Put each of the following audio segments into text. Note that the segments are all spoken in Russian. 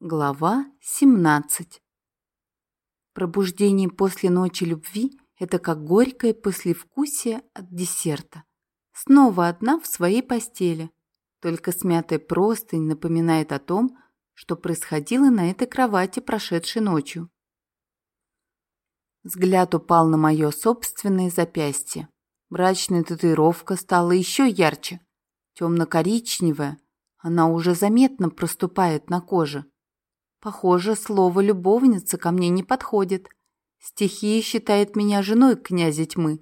Глава 17 Пробуждение после ночи любви – это как горькое послевкусие от десерта. Снова одна в своей постели. Только смятая простынь напоминает о том, что происходило на этой кровати прошедшей ночью. Взгляд упал на мое собственное запястье. Брачная татуировка стала еще ярче. Темно-коричневая, она уже заметно проступает на коже. Похоже, слово «любовница» ко мне не подходит. Стихия считает меня женой князя тьмы.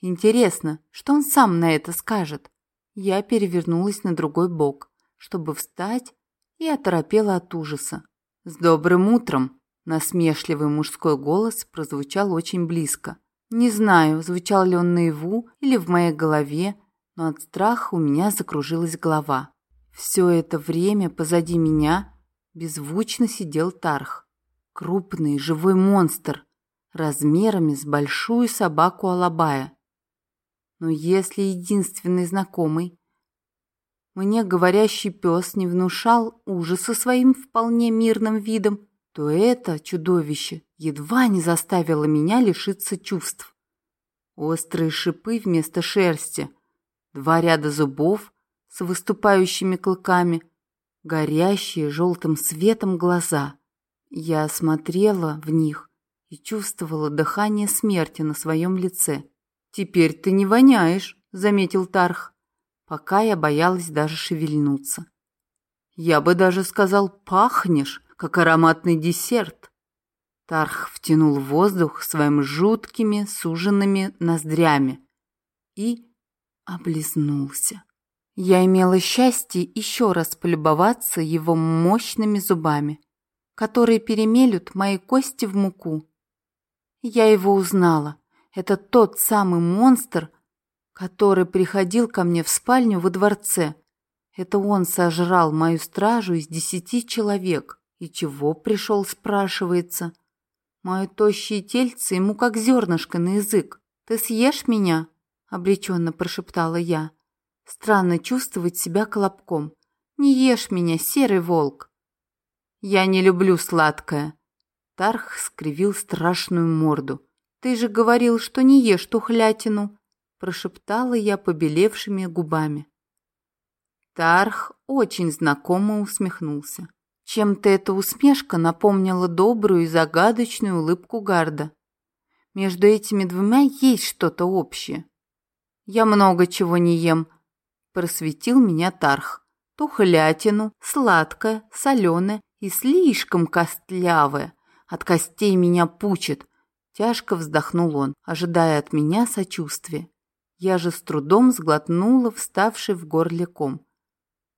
Интересно, что он сам на это скажет? Я перевернулась на другой бок, чтобы встать, и оторопела от ужаса. «С добрым утром!» Насмешливый мужской голос прозвучал очень близко. Не знаю, звучал ли он наяву или в моей голове, но от страха у меня закружилась голова. Все это время позади меня беззвучно сидел Тарх. Крупный живой монстр, размерами с большую собаку Алабая. Но если единственный знакомый, мне говорящий пес не внушал ужаса своим вполне мирным видом, то это чудовище едва не заставило меня лишиться чувств. Острые шипы вместо шерсти, два ряда зубов с выступающими клыками, горящие желтым светом глаза. Я смотрела в них и чувствовала дыхание смерти на своем лице. «Теперь ты не воняешь», — заметил Тарх, пока я боялась даже шевельнуться. «Я бы даже сказал, пахнешь, как ароматный десерт». Тарх втянул воздух своими жуткими суженными ноздрями и облизнулся. Я имела счастье еще раз полюбоваться его мощными зубами, которые перемелют мои кости в муку. Я его узнала. Это тот самый монстр, который приходил ко мне в спальню во дворце. Это он сожрал мою стражу из десяти человек. И чего пришел, спрашивается. Мое тощее тельце ему как зернышко на язык. «Ты съешь меня?» — обреченно прошептала я. Странно чувствовать себя колобком. Не ешь меня, серый волк. Я не люблю сладкое. Тарх скривил страшную морду. Ты же говорил, что не ешь тухлятину, прошептала я побелевшими губами. Тарх очень знакомо усмехнулся. Чем-то эта усмешка напомнила добрую и загадочную улыбку Гарда. Между этими двумя есть что-то общее. Я много чего не ем, просветил меня Тарх. Тухлятину, сладкое, соленое и слишком костлявое. От костей меня пучит. Тяжко вздохнул он, ожидая от меня сочувствия. Я же с трудом сглотнула вставший в горле ком.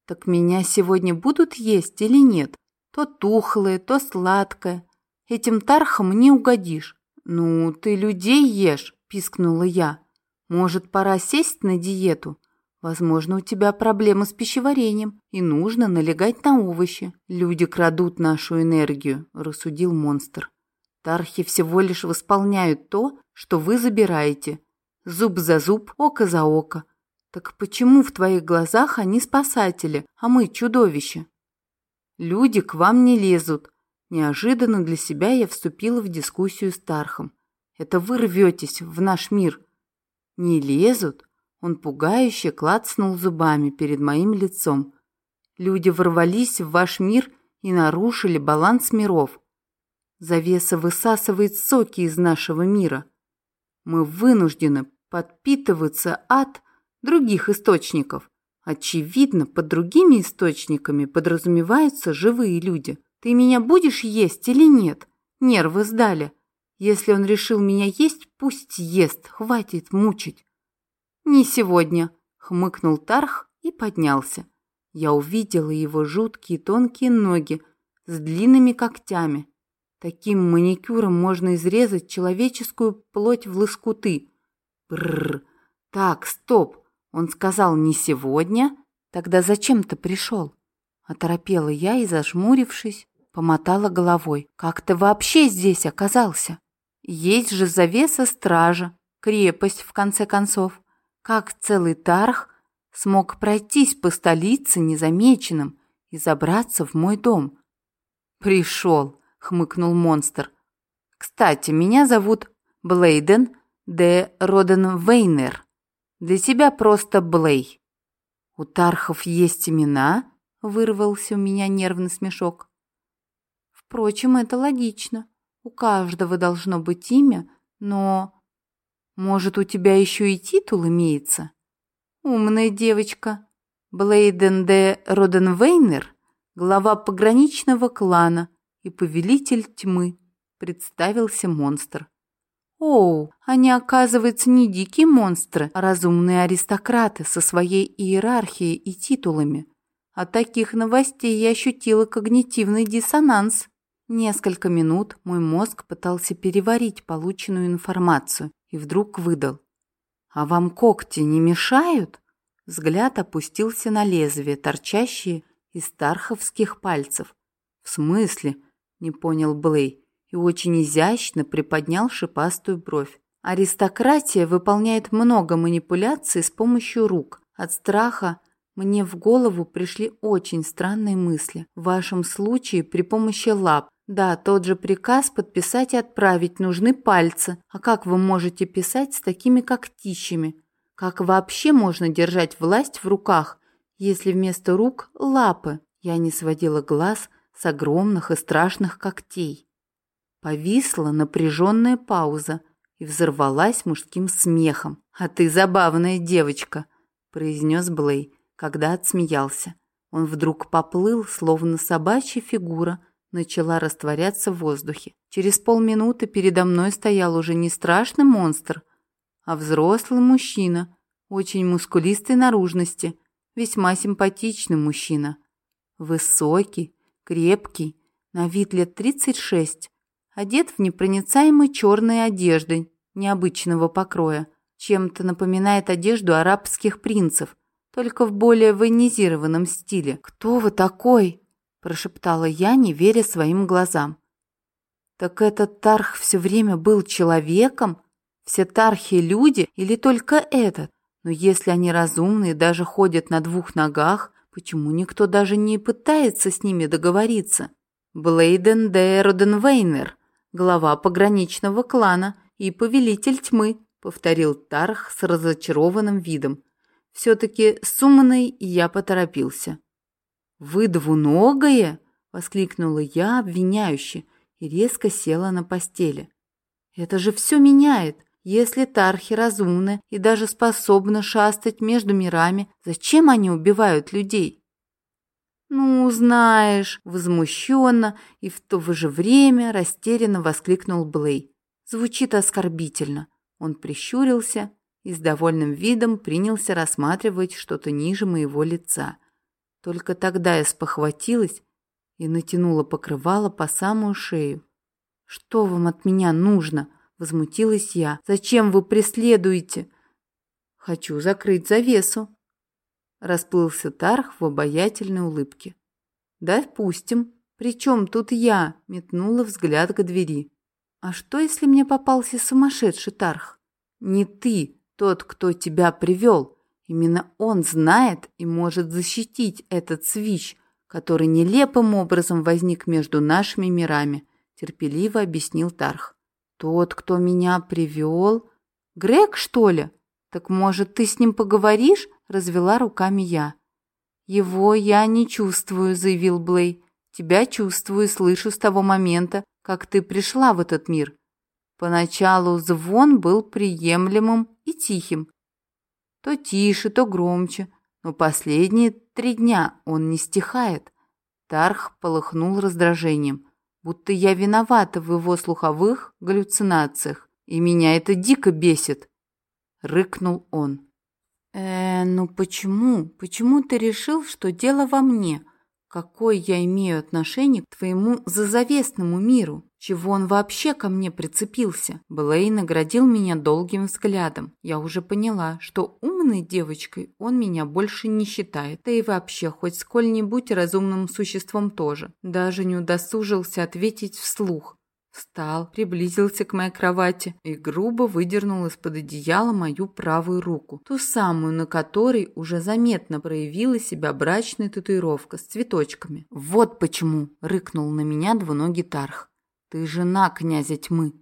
Так меня сегодня будут есть или нет? То тухлое, то сладкое. Этим тархам не угодишь. Ну, ты людей ешь, пискнула я. Может, пора сесть на диету? Возможно, у тебя проблемы с пищеварением, и нужно налегать на овощи. Люди крадут нашу энергию, рассудил монстр. Тархи всего лишь восполняют то, что вы забираете. Зуб за зуб, око за око. Так почему в твоих глазах они спасатели, а мы чудовища? Люди к вам не лезут. Неожиданно для себя я вступила в дискуссию с Тархом. Это вы рветесь в наш мир. Не лезут? Он пугающе клацнул зубами перед моим лицом. Люди ворвались в ваш мир и нарушили баланс миров. Завеса высасывает соки из нашего мира. Мы вынуждены подпитываться от других источников. Очевидно, под другими источниками подразумеваются живые люди. Ты меня будешь есть или нет? Нервы сдали. Если он решил меня есть, пусть ест, хватит мучить. «Не сегодня», — хмыкнул Тарх и поднялся. Я увидела его жуткие тонкие ноги с длинными когтями. Таким маникюром можно изрезать человеческую плоть в лоскуты. Бррр. Так, стоп. Он сказал не сегодня. Тогда зачем ты пришел? Оторопела я и, зажмурившись, помотала головой. Как ты вообще здесь оказался? Есть же завеса стража, крепость, в конце концов. Как целый тарх смог пройтись по столице незамеченным и забраться в мой дом? «Пришел», — хмыкнул монстр. «Кстати, меня зовут Блейден де Роденвейнер. Для тебя просто Блей». «У Тархов есть имена?» — вырвался у меня нервный смешок. «Впрочем, это логично. У каждого должно быть имя, но... Может, у тебя еще и титул имеется?» «Умная девочка. Блейден де Роденвейнер, глава пограничного клана и повелитель тьмы», — представился монстр. Оу, они, оказывается, не дикие монстры, а разумные аристократы со своей иерархией и титулами. От таких новостей я ощутила когнитивный диссонанс. Несколько минут мой мозг пытался переварить полученную информацию и вдруг выдал. «А вам когти не мешают?» Взгляд опустился на лезвие, торчащие из тарховских пальцев. «В смысле?» — не понял Блей и очень изящно приподнял шипастую бровь. Аристократия выполняет много манипуляций с помощью рук. От страха мне в голову пришли очень странные мысли. В вашем случае при помощи лап. Да, тот же приказ подписать и отправить нужны пальцы. А как вы можете писать с такими когтищами? Как вообще можно держать власть в руках, если вместо рук лапы? Я не сводила глаз с огромных и страшных когтей. Повисла напряженная пауза и взорвалась мужским смехом. «А ты забавная девочка», — произнес Блей, когда отсмеялся. Он вдруг поплыл, словно собачья фигура, начала растворяться в воздухе. Через полминуты передо мной стоял уже не страшный монстр, а взрослый мужчина, очень мускулистой наружности, весьма симпатичный мужчина. Высокий, крепкий, на вид лет тридцать шесть, одет в непроницаемой черной одежды необычного покроя, чем-то напоминает одежду арабских принцев, только в более военизированном стиле. «Кто вы такой?» – прошептала я, не веря своим глазам. «Так этот Тарх все время был человеком? Все Тархи – люди или только этот? Но если они разумные, даже ходят на двух ногах, почему никто даже не пытается с ними договориться?» Блейден де Роденвейнер – глава пограничного клана и повелитель тьмы», — повторил Тарх с разочарованным видом. Все-таки с умной я поторопился. «Вы двуногое?» — воскликнула я обвиняюще и резко села на постели. «Это же все меняет. Если тархи разумны и даже способны шастать между мирами, зачем они убивают людей?» «Ну, знаешь», — возмущенно и в то же время растерянно воскликнул Блей. Звучит оскорбительно. Он прищурился и с довольным видом принялся рассматривать что-то ниже моего лица. Только тогда я спохватилась и натянула покрывало по самую шею. «Что вам от меня нужно?» — возмутилась я. «Зачем вы преследуете?» «Хочу закрыть завесу», Расплылся Тарх в обаятельной улыбке. «Допустим. Причем тут я?» — метнула взгляд к двери. «А что, если мне попался сумасшедший Тарх? Не ты, тот, кто тебя привел. Именно он знает и может защитить этот свищ, который нелепым образом возник между нашими мирами», — терпеливо объяснил Тарх. «Тот, кто меня привел? Грег, что ли? Так, может, ты с ним поговоришь?» развела руками я. «Его я не чувствую», — заявил Блей. «Тебя чувствую и слышу с того момента, как ты пришла в этот мир. Поначалу звон был приемлемым и тихим. То тише, то громче, но последние три дня он не стихает». Тарх полыхнул раздражением, будто я виновата в его слуховых галлюцинациях, и меня это дико бесит. Рыкнул он. «Э, ну почему? Почему ты решил, что дело во мне? Какое я имею отношение к твоему зазавесному миру? Чего он вообще ко мне прицепился?» Блей наградил меня долгим взглядом. Я уже поняла, что умной девочкой он меня больше не считает, да и вообще хоть сколь-нибудь разумным существом тоже. Даже не удосужился ответить вслух. Встал, приблизился к моей кровати и грубо выдернул из-под одеяла мою правую руку, ту самую, на которой уже заметно проявила себя брачная татуировка с цветочками. «Вот почему!» — рыкнул на меня двуногий Тарх. «Ты жена князя тьмы!»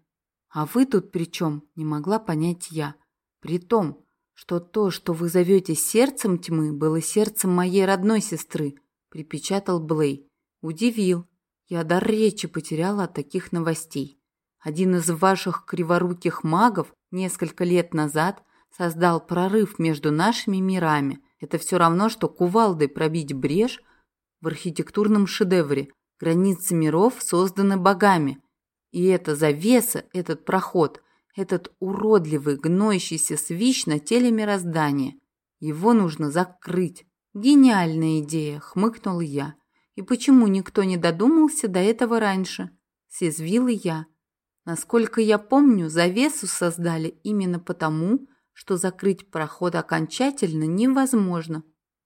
«А вы тут при чем?» — не могла понять я. «При том, что то, что вы зовете сердцем тьмы, было сердцем моей родной сестры», — припечатал Блей. Удивил, я дар речи потеряла от таких новостей. Один из ваших криворуких магов несколько лет назад создал прорыв между нашими мирами. Это все равно, что кувалдой пробить брешь в архитектурном шедевре. Границы миров созданы богами. И эта завеса, этот проход, этот уродливый, гноящийся свищ на теле мироздания. Его нужно закрыть. Гениальная идея, хмыкнул я. И почему никто не додумался до этого раньше? Съязвила я. Насколько я помню, завесу создали именно потому, что закрыть проход окончательно невозможно.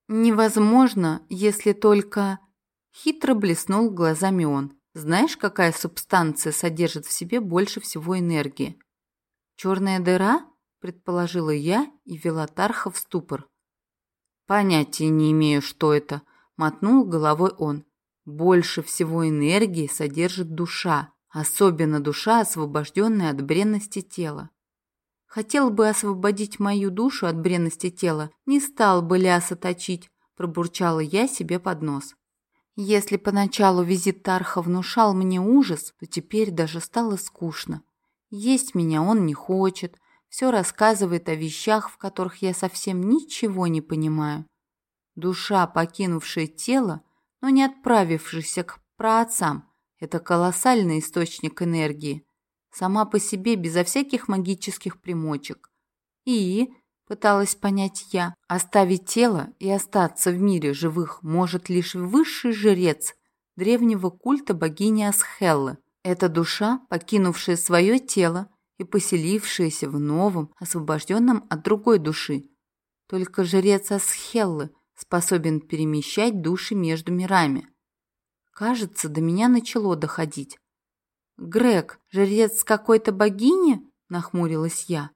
Невозможно, если только... Хитро блеснул глазами он. Знаешь, какая субстанция содержит в себе больше всего энергии? Черная дыра? Предположила я и вела Тарха в ступор. Понятия не имею, что это, мотнул головой он. Больше всего энергии содержит душа, особенно душа, освобожденная от бренности тела. Хотел бы освободить мою душу от бренности тела, не стал бы ляса точить, пробурчала я себе под нос. Если поначалу визит Тарха внушал мне ужас, то теперь даже стало скучно. Есть меня он не хочет, все рассказывает о вещах, в которых я совсем ничего не понимаю. Душа, покинувшая тело, но не отправившаяся к праотцам, это колоссальный источник энергии, сама по себе, безо всяких магических примочек. И, пыталась понять я, оставить тело и остаться в мире живых может лишь высший жрец древнего культа богини Асхеллы. Это душа, покинувшая свое тело и поселившаяся в новом, освобожденном от другой души. Только жрец Асхеллы – способен перемещать души между мирами. Кажется, до меня начало доходить. «Грег, жрец какой-то богини?» – нахмурилась я.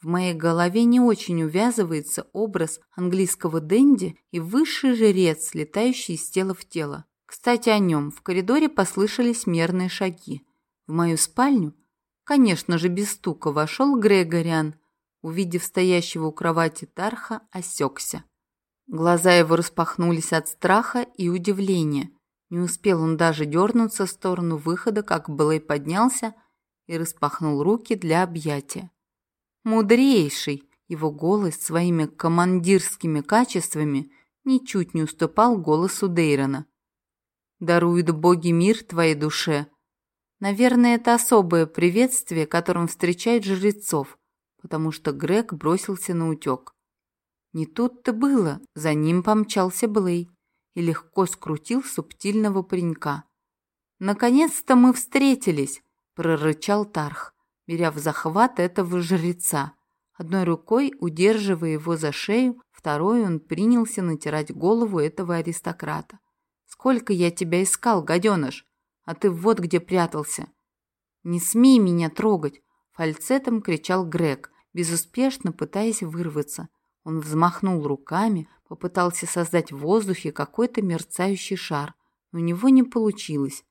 В моей голове не очень увязывается образ английского денди и высший жрец, летающий из тела в тело. Кстати, о нем. В коридоре послышались мерные шаги. В мою спальню, конечно же, без стука, вошел Грегориан. Увидев стоящего у кровати Тарха, осекся. Глаза его распахнулись от страха и удивления. Не успел он даже дернуться в сторону выхода, как Блей поднялся и распахнул руки для объятия. Мудрейший, его голос своими командирскими качествами ничуть не уступал голосу Дейрона. «Даруют боги мир твоей душе». Наверное, это особое приветствие, которым встречают жрецов, потому что Грег бросился на утек. Не тут-то было, за ним помчался Блей и легко скрутил субтильного паренька. «Наконец-то мы встретились!» — прорычал Тарх, беря в захват этого жреца. Одной рукой, удерживая его за шею, второй он принялся натирать голову этого аристократа. «Сколько я тебя искал, гаденыш! А ты вот где прятался!» «Не смей меня трогать!» — фальцетом кричал Грег, безуспешно пытаясь вырваться. Он взмахнул руками, попытался создать в воздухе какой-то мерцающий шар, у него не получилось.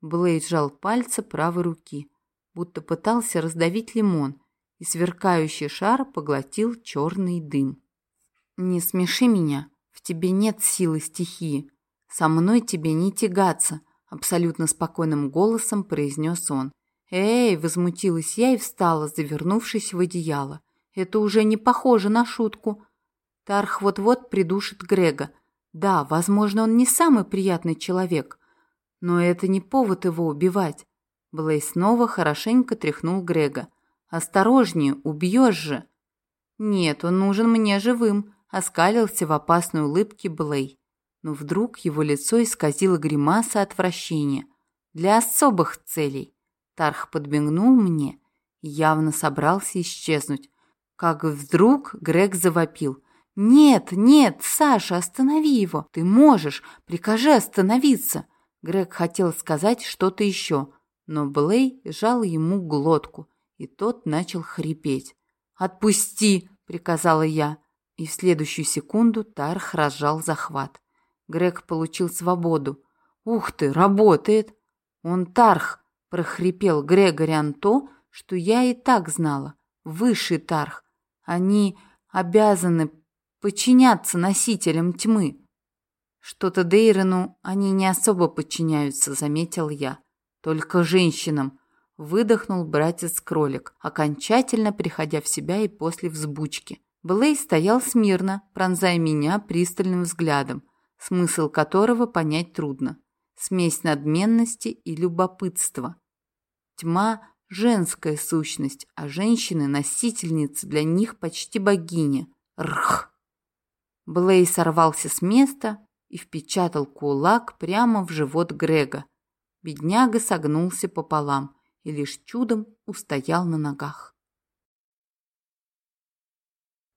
Блейд сжал пальцы правой руки, будто пытался раздавить лимон, и сверкающий шар поглотил черный дым. «Не смеши меня, в тебе нет силы стихии. Со мной тебе не тягаться», — абсолютно спокойным голосом произнес он. «Эй!» — возмутилась я и встала, завернувшись в одеяло. Это уже не похоже на шутку. Тарх вот-вот придушит Грега. Да, возможно, он не самый приятный человек, но это не повод его убивать. Блей снова хорошенько тряхнул Грега. «Осторожнее, убьешь же!» «Нет, он нужен мне живым», — оскалился в опасной улыбке Блей. Но вдруг его лицо исказило гримаса отвращения. «Для особых целей». Тарх подмигнул мне и явно собрался исчезнуть, как вдруг Грег завопил. «Нет, нет, Саша, останови его! Ты можешь! Прикажи остановиться!» Грег хотел сказать что-то еще, но Блей сжал ему глотку, и тот начал хрипеть. «Отпусти!» — приказала я, и в следующую секунду Тарх разжал захват. Грег получил свободу. «Ух ты, работает!» «Он Тарх!» — прохрипел Грегориан то, что я и так знала. Высший Тарх. Они обязаны подчиняться носителям тьмы. Что-то Дейрону они не особо подчиняются, заметил я. Только женщинам. Выдохнул братец-кролик, окончательно приходя в себя и после взбучки. Блей стоял смирно, пронзая меня пристальным взглядом, смысл которого понять трудно. Смесь надменности и любопытства. Тьма – женская сущность, а женщины – носительницы, для них почти богиня. Рх! Блей сорвался с места и впечатал кулак прямо в живот Грега. Бедняга согнулся пополам и лишь чудом устоял на ногах.